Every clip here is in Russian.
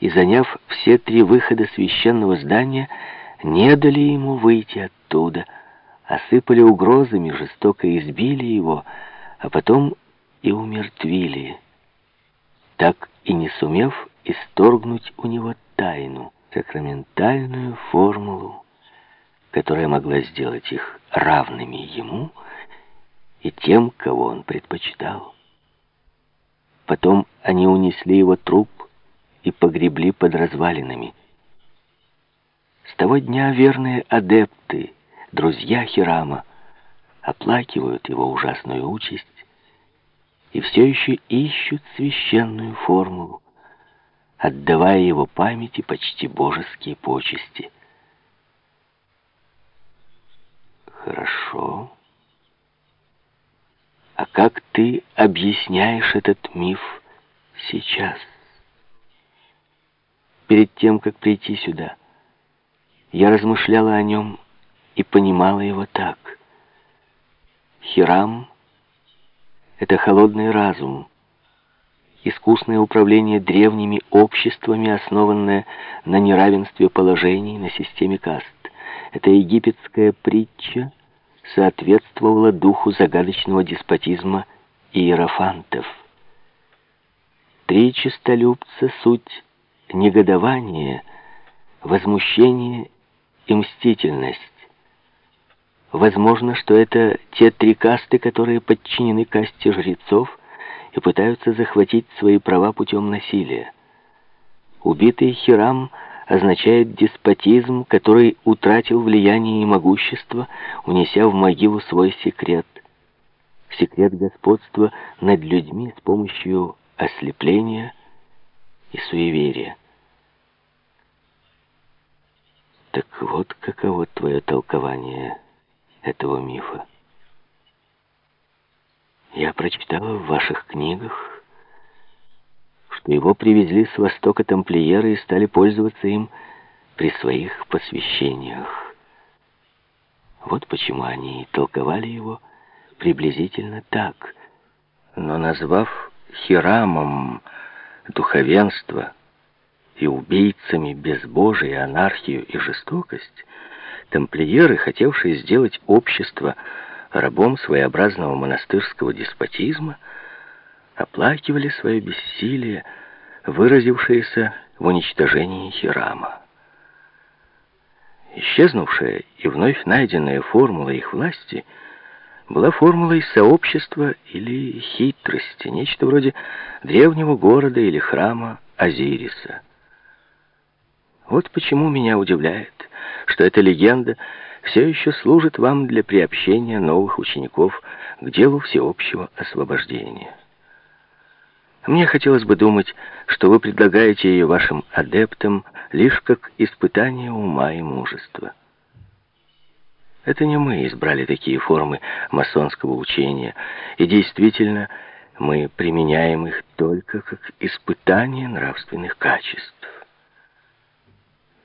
и, заняв все три выхода священного здания, не дали ему выйти оттуда, осыпали угрозами, жестоко избили его, а потом и умертвили, так и не сумев исторгнуть у него тайну, сакраментальную формулу, которая могла сделать их равными ему и тем, кого он предпочитал. Потом они унесли его труп и погребли под развалинами. С того дня верные адепты, друзья Хирама, оплакивают его ужасную участь и все еще ищут священную формулу, отдавая его памяти почти божеские почести. Хорошо. А как ты объясняешь этот миф сейчас? Перед тем, как прийти сюда, я размышляла о нем и понимала его так. Хирам — это холодный разум, искусное управление древними обществами, основанное на неравенстве положений, на системе каст. Эта египетская притча соответствовала духу загадочного деспотизма иерофантов. Три честолюбца — суть негодование, возмущение и мстительность. Возможно, что это те три касты, которые подчинены касте жрецов и пытаются захватить свои права путем насилия. Убитый Хирам — означает деспотизм, который утратил влияние и могущество, унеся в могилу свой секрет. Секрет господства над людьми с помощью ослепления и суеверия. Так вот каково твое толкование этого мифа. Я прочитала в ваших книгах, что его привезли с востока тамплиеры и стали пользоваться им при своих посвящениях. Вот почему они толковали его приблизительно так. Но назвав Хирамом духовенство и убийцами безбожия, анархию и жестокость, тамплиеры, хотевшие сделать общество рабом своеобразного монастырского деспотизма, оплакивали свое бессилие, выразившееся в уничтожении Хирама. Исчезнувшая и вновь найденная формула их власти была формулой сообщества или хитрости, нечто вроде древнего города или храма Азириса. Вот почему меня удивляет, что эта легенда все еще служит вам для приобщения новых учеников к делу всеобщего освобождения. Мне хотелось бы думать, что вы предлагаете ее вашим адептам лишь как испытание ума и мужества. Это не мы избрали такие формы масонского учения, и действительно мы применяем их только как испытание нравственных качеств.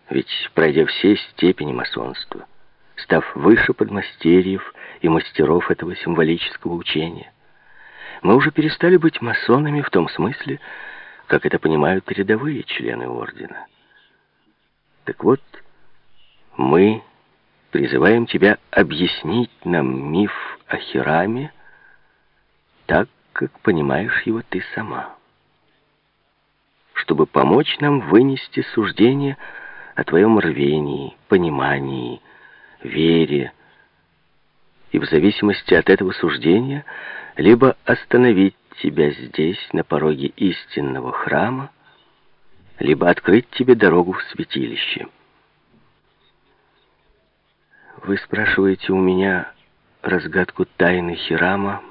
Ведь, пройдя все степени масонства, став выше подмастерьев и мастеров этого символического учения, мы уже перестали быть масонами в том смысле, как это понимают рядовые члены ордена. Так вот, мы призываем тебя объяснить нам миф о Хираме так, как понимаешь его ты сама, чтобы помочь нам вынести суждение о твоем рвении, понимании, вере, и в зависимости от этого суждения – либо остановить тебя здесь, на пороге истинного храма, либо открыть тебе дорогу в святилище. Вы спрашиваете у меня разгадку тайны Хирама,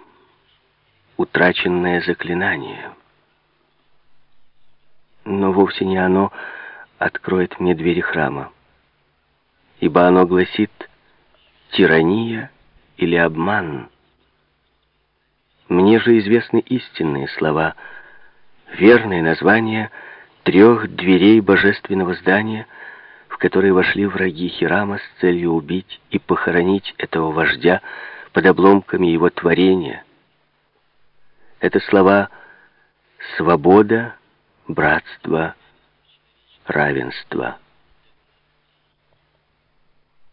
утраченное заклинание. Но вовсе не оно откроет мне двери храма, ибо оно гласит «тирания» или «обман». Мне же известны истинные слова, верные названия трех дверей божественного здания, в которые вошли враги Хирама с целью убить и похоронить этого вождя под обломками его творения. Это слова «свобода», «братство» равенства.